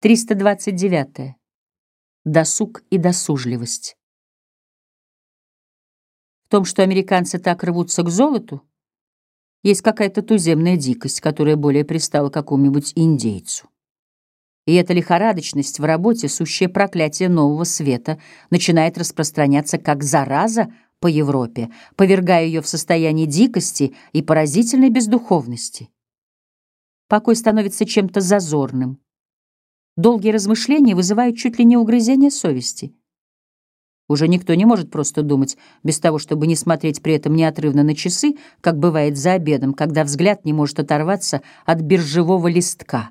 329. Досуг и досужливость. В том, что американцы так рвутся к золоту, есть какая-то туземная дикость, которая более пристала какому-нибудь индейцу. И эта лихорадочность в работе, сущее проклятие нового света, начинает распространяться как зараза по Европе, повергая ее в состояние дикости и поразительной бездуховности. Покой становится чем-то зазорным, Долгие размышления вызывают чуть ли не угрызение совести. Уже никто не может просто думать, без того, чтобы не смотреть при этом неотрывно на часы, как бывает за обедом, когда взгляд не может оторваться от биржевого листка.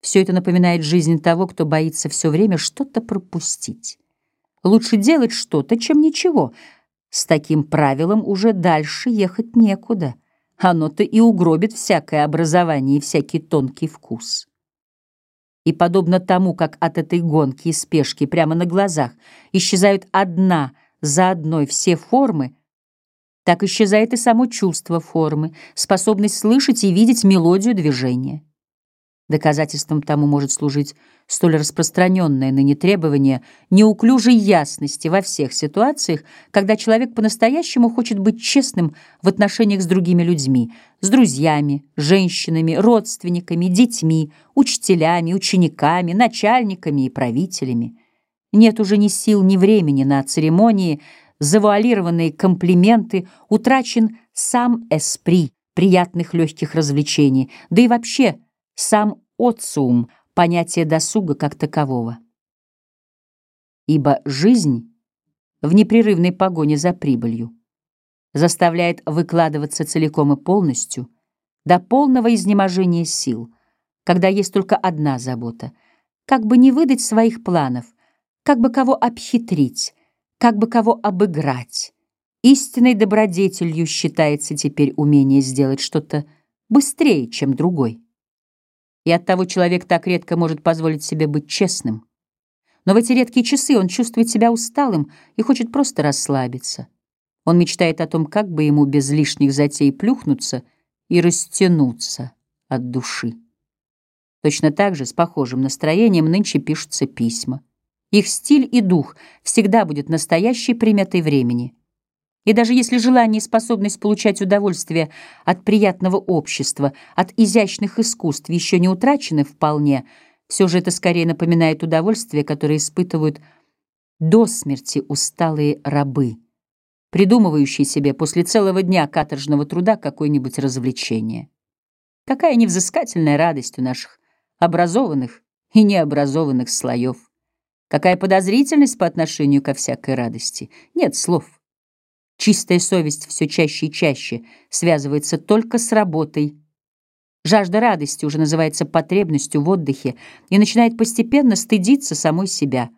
Все это напоминает жизнь того, кто боится все время что-то пропустить. Лучше делать что-то, чем ничего. С таким правилом уже дальше ехать некуда. Оно-то и угробит всякое образование и всякий тонкий вкус. И подобно тому, как от этой гонки и спешки прямо на глазах исчезают одна за одной все формы, так исчезает и само чувство формы, способность слышать и видеть мелодию движения. Доказательством тому может служить столь распространенное ныне требование неуклюжей ясности во всех ситуациях, когда человек по-настоящему хочет быть честным в отношениях с другими людьми, с друзьями, женщинами, родственниками, детьми, учителями, учениками, начальниками и правителями. Нет уже ни сил, ни времени на церемонии, завуалированные комплименты, утрачен сам эспри приятных легких развлечений, да и вообще сам оциум понятие досуга как такового. Ибо жизнь в непрерывной погоне за прибылью заставляет выкладываться целиком и полностью до полного изнеможения сил, когда есть только одна забота — как бы не выдать своих планов, как бы кого обхитрить, как бы кого обыграть. Истинной добродетелью считается теперь умение сделать что-то быстрее, чем другой и оттого человек так редко может позволить себе быть честным. Но в эти редкие часы он чувствует себя усталым и хочет просто расслабиться. Он мечтает о том, как бы ему без лишних затей плюхнуться и растянуться от души. Точно так же, с похожим настроением, нынче пишутся письма. Их стиль и дух всегда будет настоящей приметой времени — и даже если желание и способность получать удовольствие от приятного общества, от изящных искусств еще не утрачены вполне, все же это скорее напоминает удовольствие, которое испытывают до смерти усталые рабы, придумывающие себе после целого дня каторжного труда какое-нибудь развлечение. Какая невзыскательная радость у наших образованных и необразованных слоев. Какая подозрительность по отношению ко всякой радости. Нет слов. Чистая совесть все чаще и чаще связывается только с работой. Жажда радости уже называется потребностью в отдыхе и начинает постепенно стыдиться самой себя.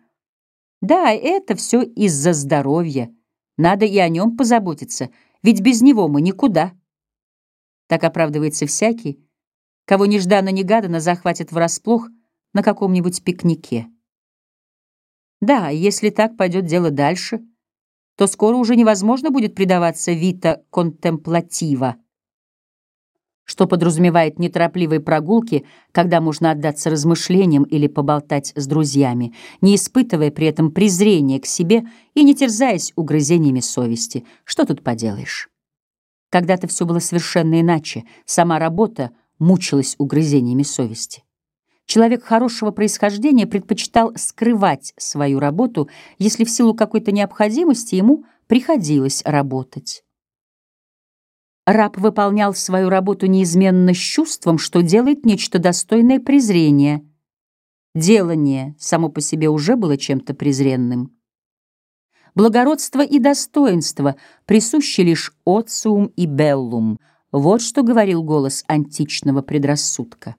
Да, это все из-за здоровья. Надо и о нем позаботиться, ведь без него мы никуда. Так оправдывается всякий, кого нежданно-негаданно захватят врасплох на каком-нибудь пикнике. Да, если так пойдет дело дальше — то скоро уже невозможно будет предаваться вита контемплатива, что подразумевает неторопливые прогулки, когда можно отдаться размышлениям или поболтать с друзьями, не испытывая при этом презрения к себе и не терзаясь угрызениями совести. Что тут поделаешь? Когда-то все было совершенно иначе, сама работа мучилась угрызениями совести. Человек хорошего происхождения предпочитал скрывать свою работу, если в силу какой-то необходимости ему приходилось работать. Раб выполнял свою работу неизменно с чувством, что делает нечто достойное презрения. Делание само по себе уже было чем-то презренным. Благородство и достоинство присущи лишь оциум и беллум. Вот что говорил голос античного предрассудка.